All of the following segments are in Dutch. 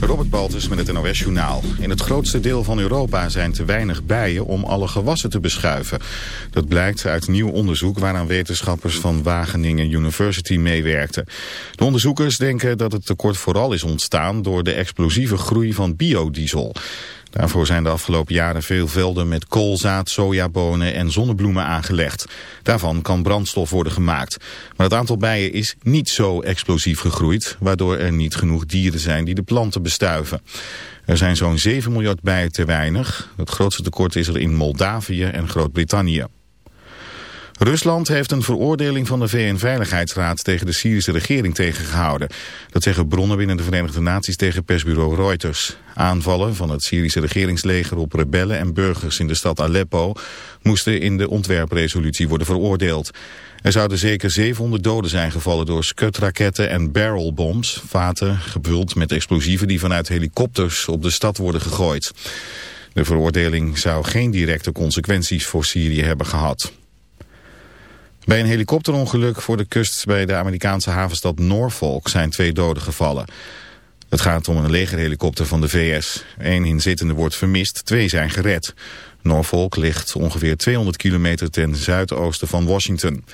Robert Baltus met het NOS Journaal. In het grootste deel van Europa zijn te weinig bijen om alle gewassen te beschuiven. Dat blijkt uit nieuw onderzoek waaraan wetenschappers van Wageningen University meewerkten. De onderzoekers denken dat het tekort vooral is ontstaan door de explosieve groei van biodiesel. Daarvoor zijn de afgelopen jaren veel velden met koolzaad, sojabonen en zonnebloemen aangelegd. Daarvan kan brandstof worden gemaakt. Maar het aantal bijen is niet zo explosief gegroeid, waardoor er niet genoeg dieren zijn die de planten bestuiven. Er zijn zo'n 7 miljard bijen te weinig. Het grootste tekort is er in Moldavië en Groot-Brittannië. Rusland heeft een veroordeling van de VN-veiligheidsraad tegen de Syrische regering tegengehouden. Dat zeggen bronnen binnen de Verenigde Naties tegen persbureau Reuters. Aanvallen van het Syrische regeringsleger op rebellen en burgers in de stad Aleppo moesten in de ontwerpresolutie worden veroordeeld. Er zouden zeker 700 doden zijn gevallen door skutraketten en barrelbombs, vaten gevuld met explosieven die vanuit helikopters op de stad worden gegooid. De veroordeling zou geen directe consequenties voor Syrië hebben gehad. Bij een helikopterongeluk voor de kust bij de Amerikaanse havenstad Norfolk zijn twee doden gevallen. Het gaat om een legerhelikopter van de VS. Eén inzittende wordt vermist, twee zijn gered. Norfolk ligt ongeveer 200 kilometer ten zuidoosten van Washington.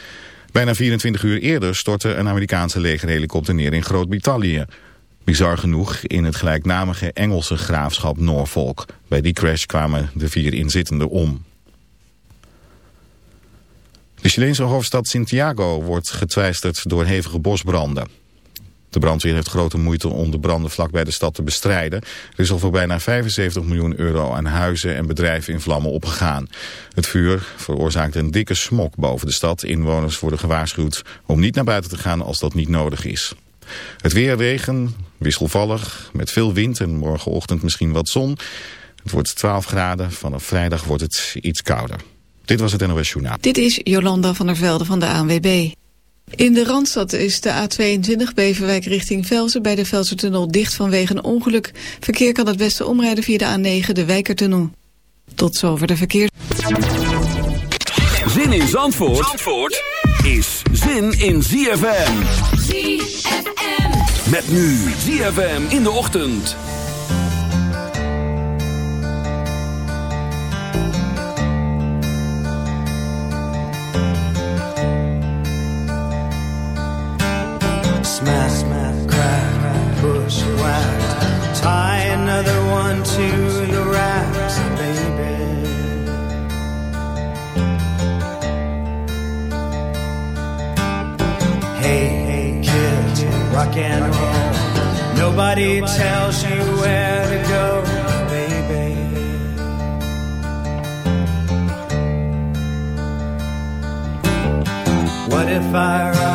Bijna 24 uur eerder stortte een Amerikaanse legerhelikopter neer in Groot-Brittannië. Bizar genoeg in het gelijknamige Engelse graafschap Norfolk. Bij die crash kwamen de vier inzittenden om. De Chileense hoofdstad Santiago wordt getwijsterd door hevige bosbranden. De brandweer heeft grote moeite om de branden vlakbij de stad te bestrijden. Er is al voor bijna 75 miljoen euro aan huizen en bedrijven in vlammen opgegaan. Het vuur veroorzaakt een dikke smok boven de stad. Inwoners worden gewaarschuwd om niet naar buiten te gaan als dat niet nodig is. Het weer regen, wisselvallig, met veel wind en morgenochtend misschien wat zon. Het wordt 12 graden, vanaf vrijdag wordt het iets kouder. Dit was het NOS Journaal. Dit is Jolanda van der Velde van de ANWB. In de Randstad is de A22 Beverwijk richting Velsen bij de Velsertunnel dicht vanwege een ongeluk. Verkeer kan het beste omrijden via de A9, de Wijkertunnel. Tot zover de verkeer. Zin in Zandvoort, Zandvoort is zin in ZFM. ZFM. Met nu ZFM in de ochtend. Smack, smack, crack, push, whack. Tie another one to the racks, baby. Hey, hey, kid, rock and roll. Nobody tells you where to go, baby. What if I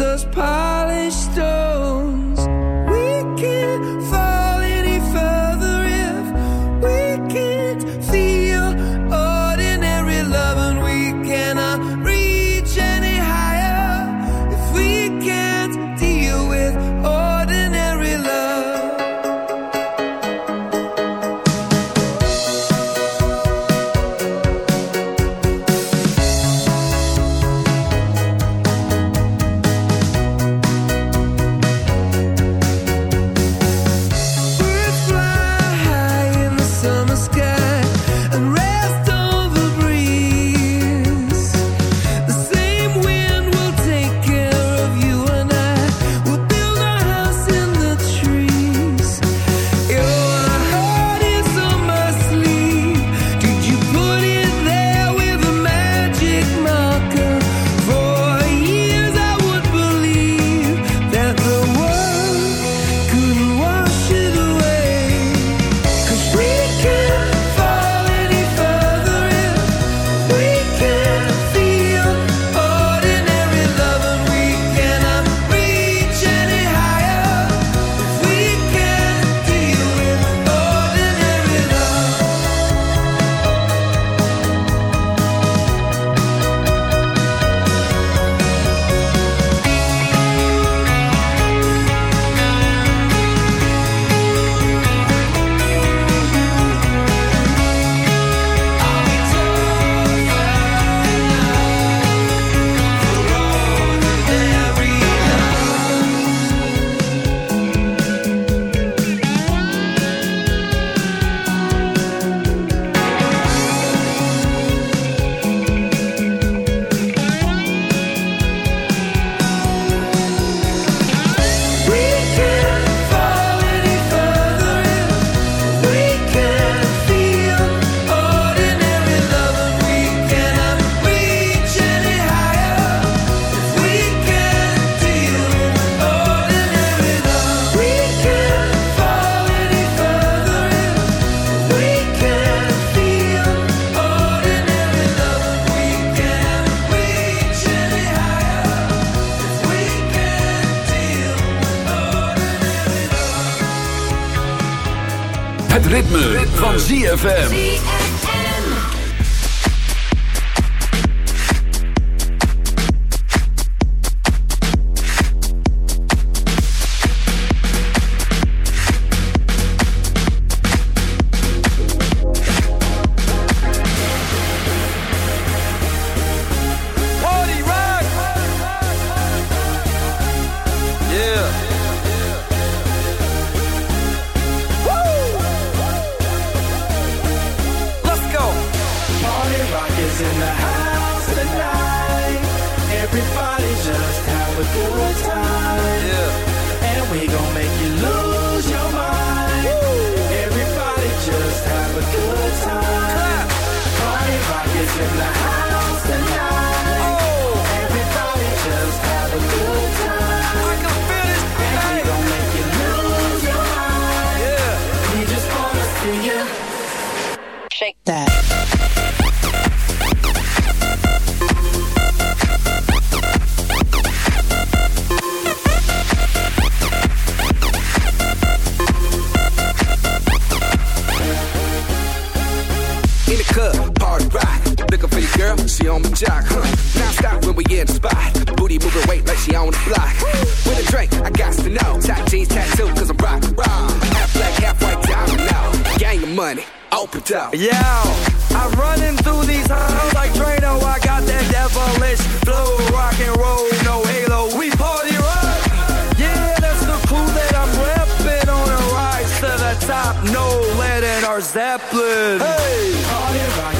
us polished stones. ZFM. Out. Yeah. I'm running through these halls like Trano. I got that devilish flow, rock and roll, no halo. We party rock. Yeah, that's the clue that I'm repping on a rise to the top. No lead in our Zeppelin. Hey, party rock.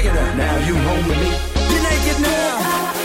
Check it out. Now you home with me. You're naked now.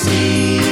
see.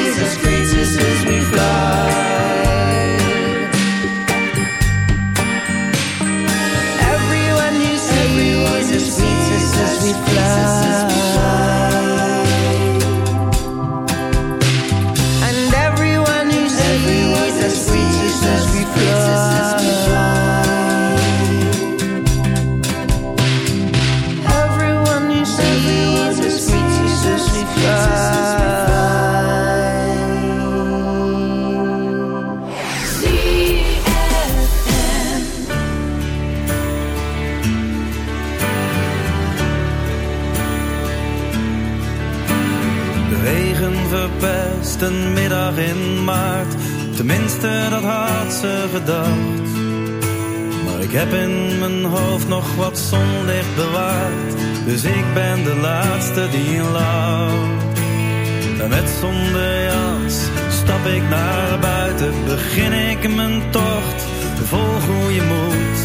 Dus ik ben de laatste die lacht. En met zonder jas stap ik naar buiten. Begin ik mijn tocht, vol goede moed.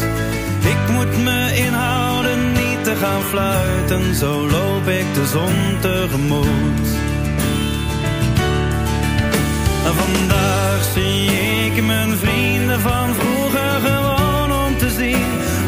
Ik moet me inhouden, niet te gaan fluiten. Zo loop ik de zon tegemoet. Vandaag zie ik mijn vrienden van vroeger gewoon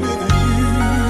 you.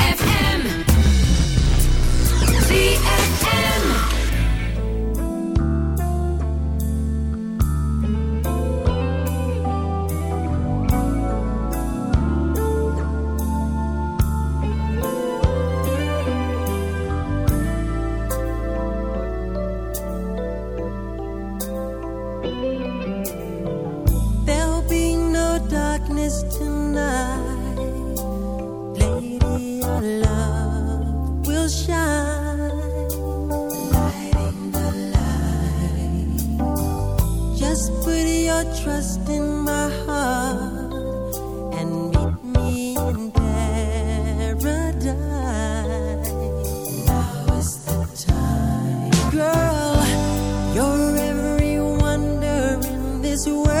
where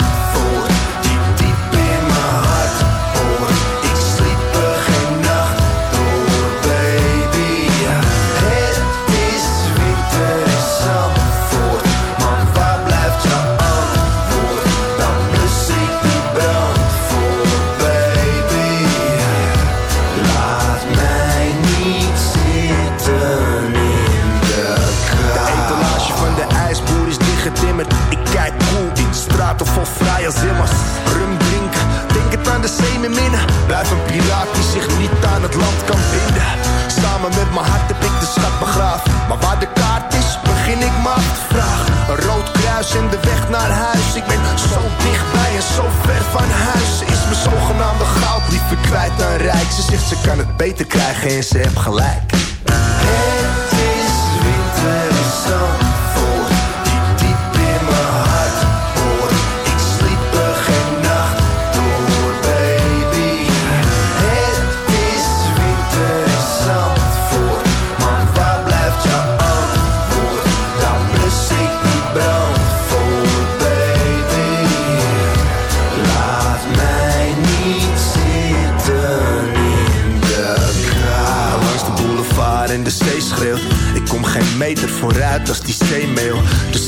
beter krijgen en ze gelijk.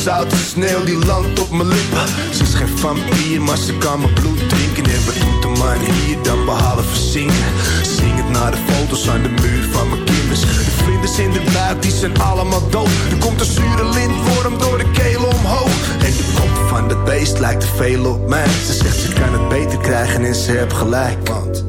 zoute sneeuw die landt op mijn lippen. Ze is geen vampier, maar ze kan mijn bloed drinken. En wat doet de man hier dan behalen zingen? Zing het naar de foto's aan de muur van mijn kinders. De vlinders in de buik, die zijn allemaal dood. Er komt een zure lintworm door de keel omhoog. En de kop van dat beest lijkt te veel op mij. Ze zegt ze kan het beter krijgen en ze heeft gelijk. Want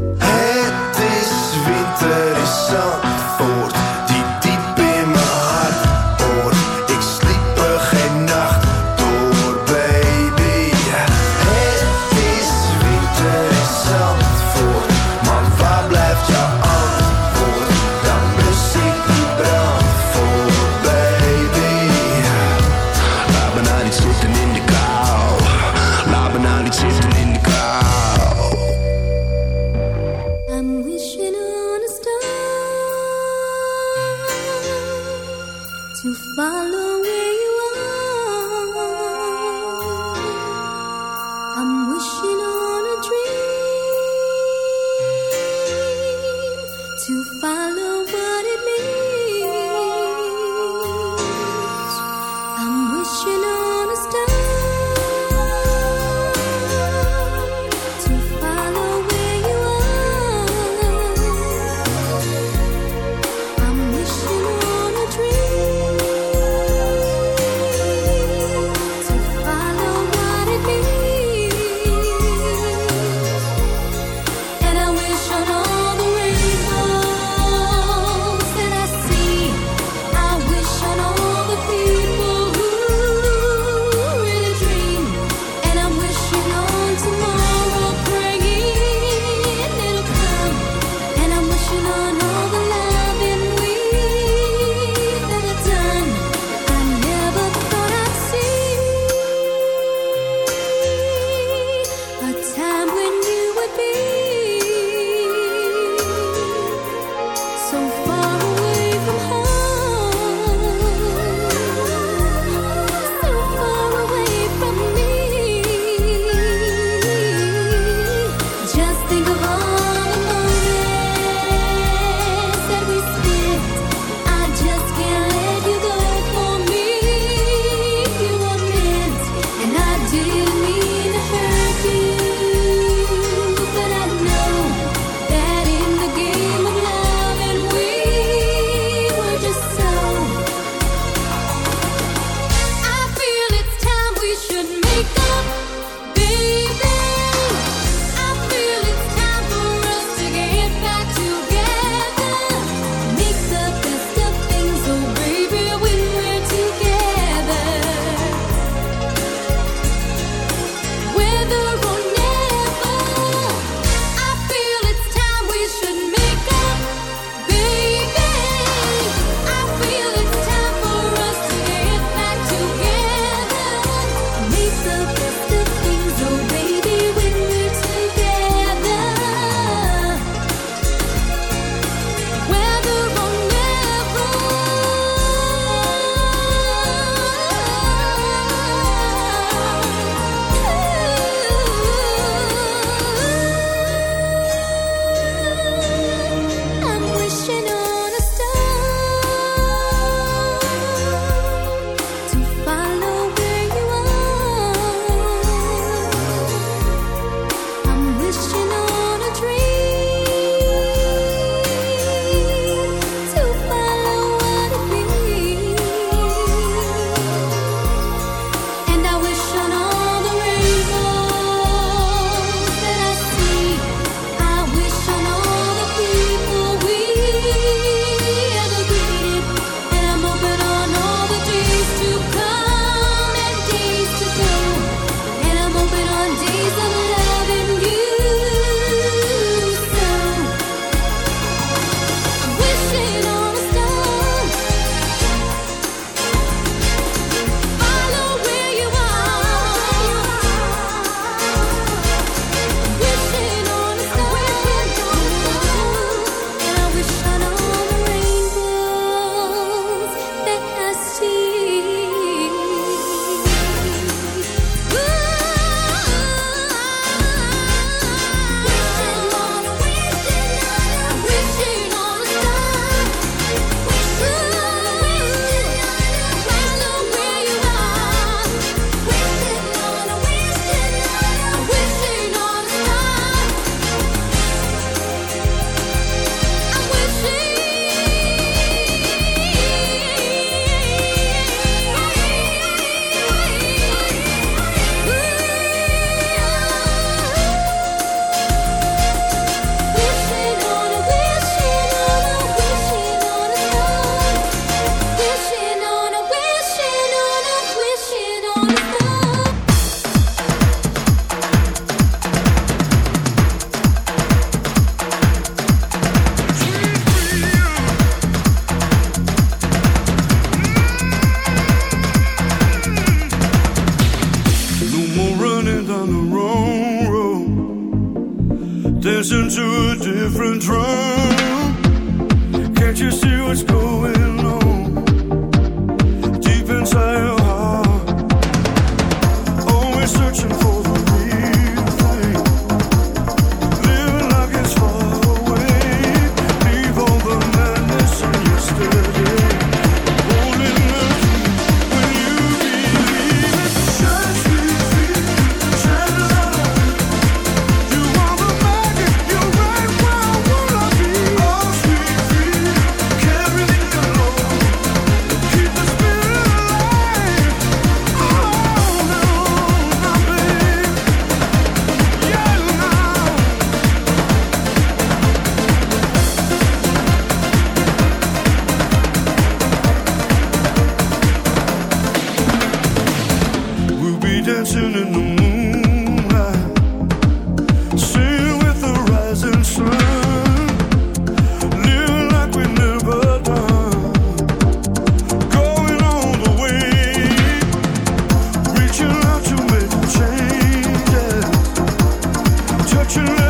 your.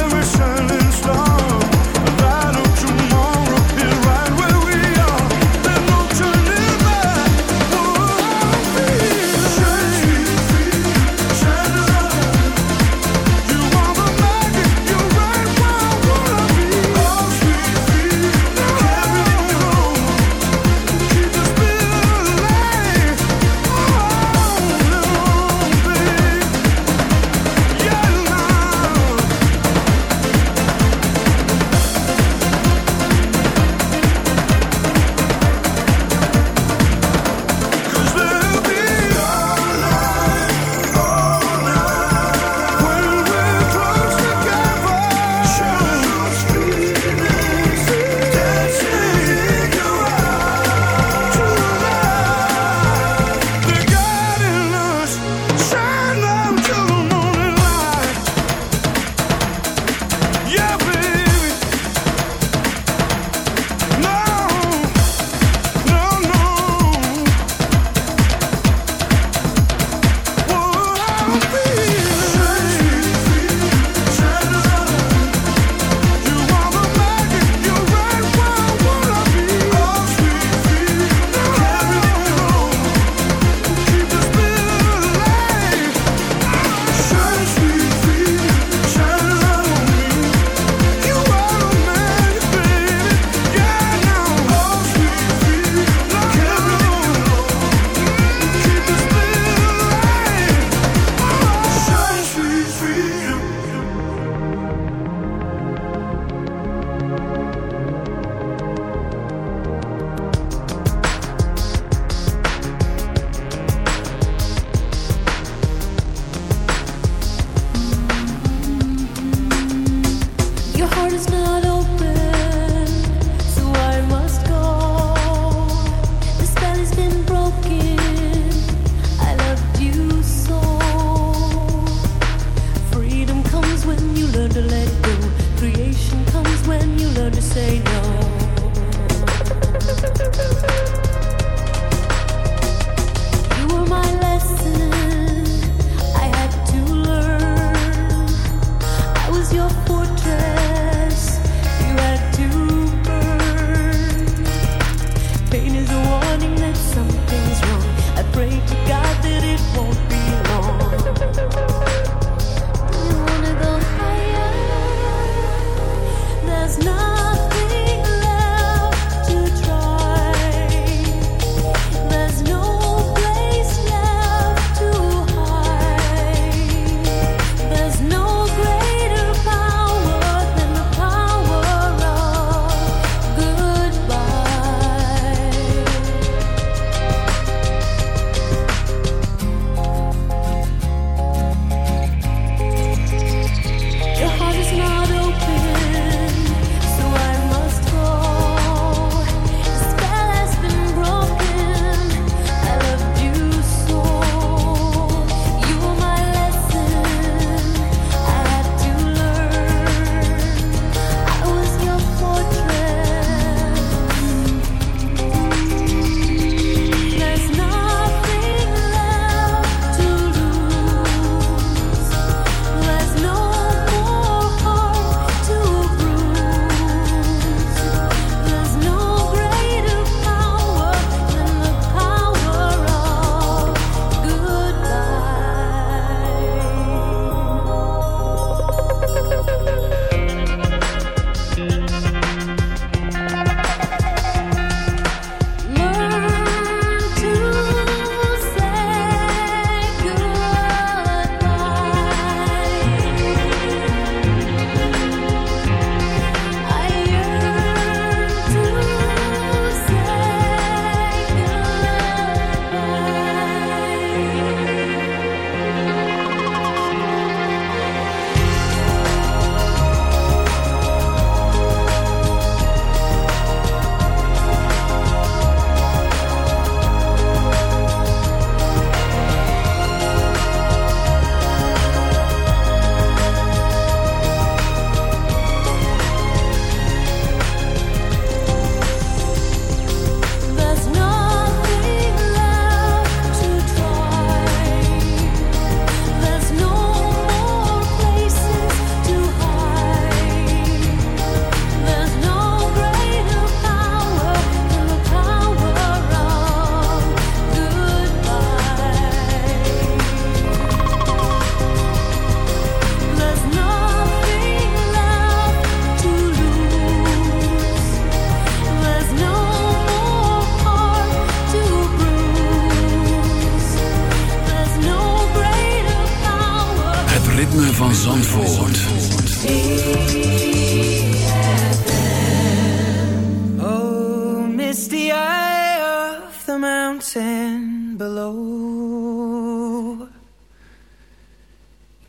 Eye of the mountain below.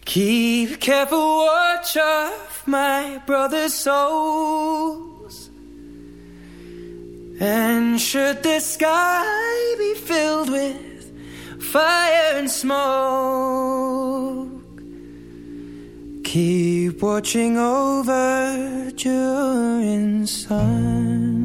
Keep careful watch of my brother's souls. And should the sky be filled with fire and smoke, keep watching over during suns.